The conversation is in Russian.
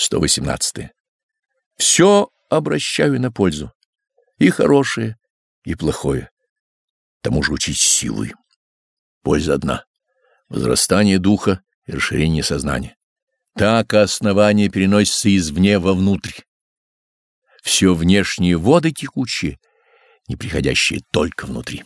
118. Все обращаю на пользу, и хорошее, и плохое. Тому же учить силы. Польза одна — возрастание духа и расширение сознания. Так основание переносится извне вовнутрь. Все внешние воды текучие, не приходящие только внутри.